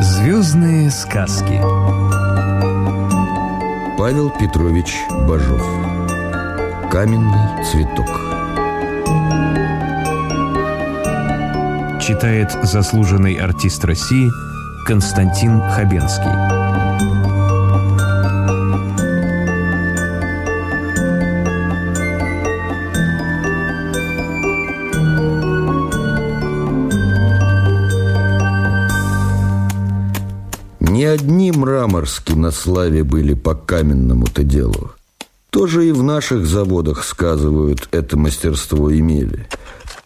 Звездные сказки. Павел Петрович Бажов. Каменный цветок. Читает заслуженный артист России Константин Хабенский Не одни мраморски на славе были по каменному-то делу. Тоже и в наших заводах, сказывают, это мастерство имели.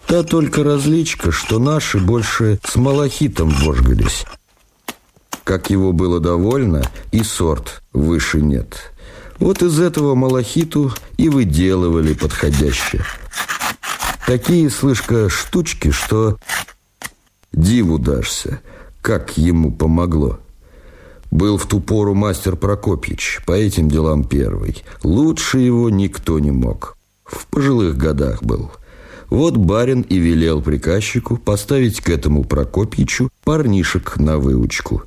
Та только различка, что наши больше с малахитом вожгались. Как его было довольно, и сорт выше нет. Вот из этого малахиту и выделывали подходящее. Такие, слышка, штучки, что диву дашься, как ему помогло. Был в ту пору мастер Прокопьич, по этим делам первый. Лучше его никто не мог. В пожилых годах был. Вот барин и велел приказчику поставить к этому Прокопьичу парнишек на выучку.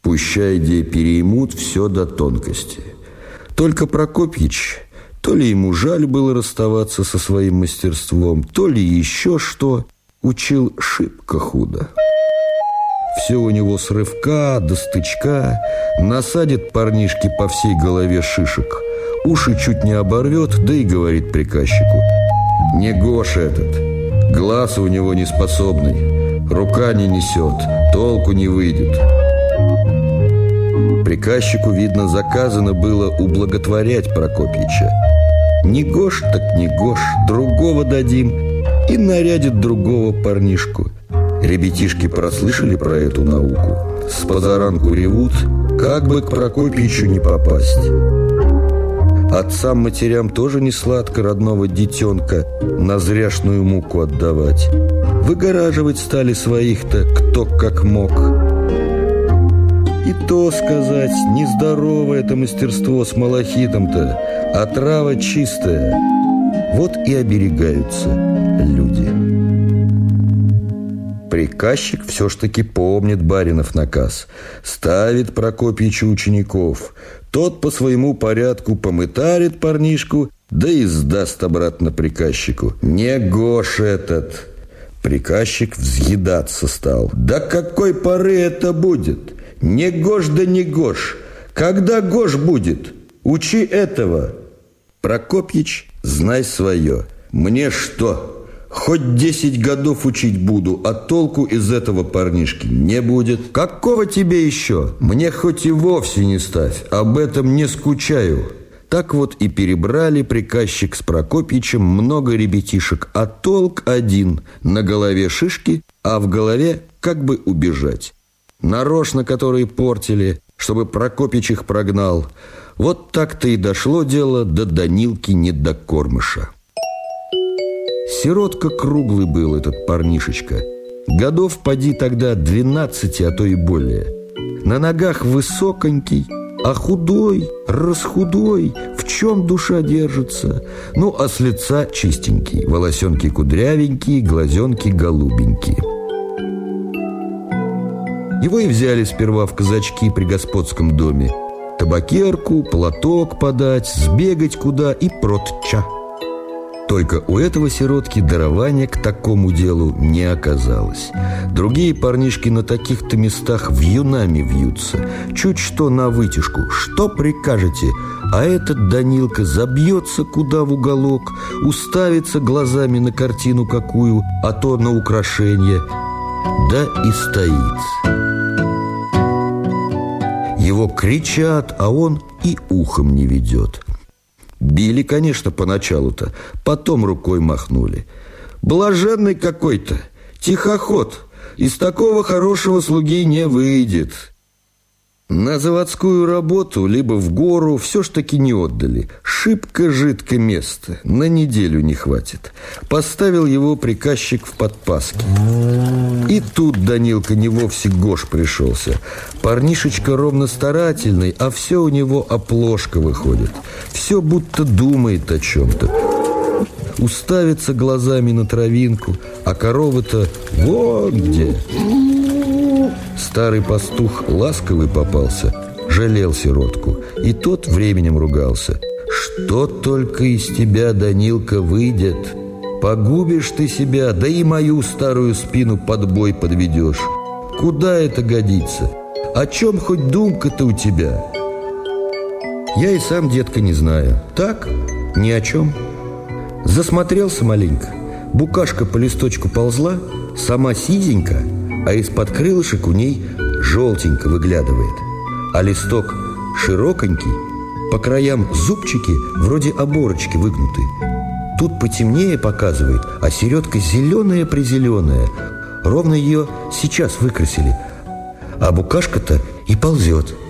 Пущай где переймут все до тонкости. Только Прокопьич, то ли ему жаль было расставаться со своим мастерством, то ли еще что, учил шибко худо. Все у него с рывка до стычка, насадит парнишки по всей голове шишек, уши чуть не оборвет, да и говорит приказчику. Не Гоша этот, глаз у него не способный, рука не несет, толку не выйдет. Приказчику, видно, заказано было ублаготворять Прокопьича. Не Гош, так не Гош, другого дадим и нарядит другого парнишку – Ребятишки прослышали про эту науку. С позаранку ревут, как бы к Прокопьичу не попасть. Отцам-матерям тоже не сладко родного детенка на зряшную муку отдавать. Выгораживать стали своих-то кто как мог. И то сказать, нездоровое это мастерство с малахитом-то, а трава чистая. Вот и оберегаются люди. Приказчик все ж таки помнит баринов наказ. Ставит Прокопьичу учеников. Тот по своему порядку помытарит парнишку, да и сдаст обратно приказчику. Не Гош этот. Приказчик взъедаться стал. Да какой поры это будет? Не Гош да не Гош. Когда Гош будет? Учи этого. Прокопьич, знай свое. Мне что? Хоть десять годов учить буду, а толку из этого парнишки не будет. Какого тебе еще? Мне хоть и вовсе не ставь, об этом не скучаю. Так вот и перебрали приказчик с Прокопьичем много ребятишек, а толк один – на голове шишки, а в голове как бы убежать. Нарочно которые портили, чтобы Прокопич их прогнал. Вот так-то и дошло дело до Данилки недокормыша. Сиротка круглый был этот парнишечка. Годов поди тогда двенадцати, а то и более. На ногах высоконький, а худой, расхудой, в чем душа держится. Ну, а с лица чистенький, волосенки кудрявенькие, глазенки голубенькие. Его и взяли сперва в казачки при господском доме. Табакерку, платок подать, сбегать куда и протча. Только у этого сиротки дарования к такому делу не оказалось. Другие парнишки на таких-то местах вьюнами вьются. Чуть что на вытяжку. Что прикажете? А этот Данилка забьется куда в уголок, уставится глазами на картину какую, а то на украшение. Да и стоит. Его кричат, а он и ухом не ведет. Били, конечно, поначалу-то, потом рукой махнули. Блаженный какой-то, тихоход, из такого хорошего слуги не выйдет. На заводскую работу, либо в гору, все ж таки не отдали. Шибко жидко место, на неделю не хватит. Поставил его приказчик в подпаске. И тут Данилка не вовсе гош пришелся. Парнишечка ровно старательный, а все у него оплошка выходит. Все будто думает о чем-то. Уставится глазами на травинку, а корова-то вот где. Старый пастух ласковый попался, жалел сиротку, и тот временем ругался. «Что только из тебя, Данилка, выйдет? Погубишь ты себя, да и мою старую спину под бой подведешь. Куда это годится? О чем хоть думка-то у тебя?» Я и сам, детка, не знаю. Так, ни о чем. Засмотрелся маленько. Букашка по листочку ползла, сама сизенька, а из-под крылышек у ней желтенько выглядывает. А листок широконький, по краям зубчики вроде оборочки выгнуты. Тут потемнее показывает, а середка зеленая-призеленая. Ровно ее сейчас выкрасили. А букашка-то и ползет –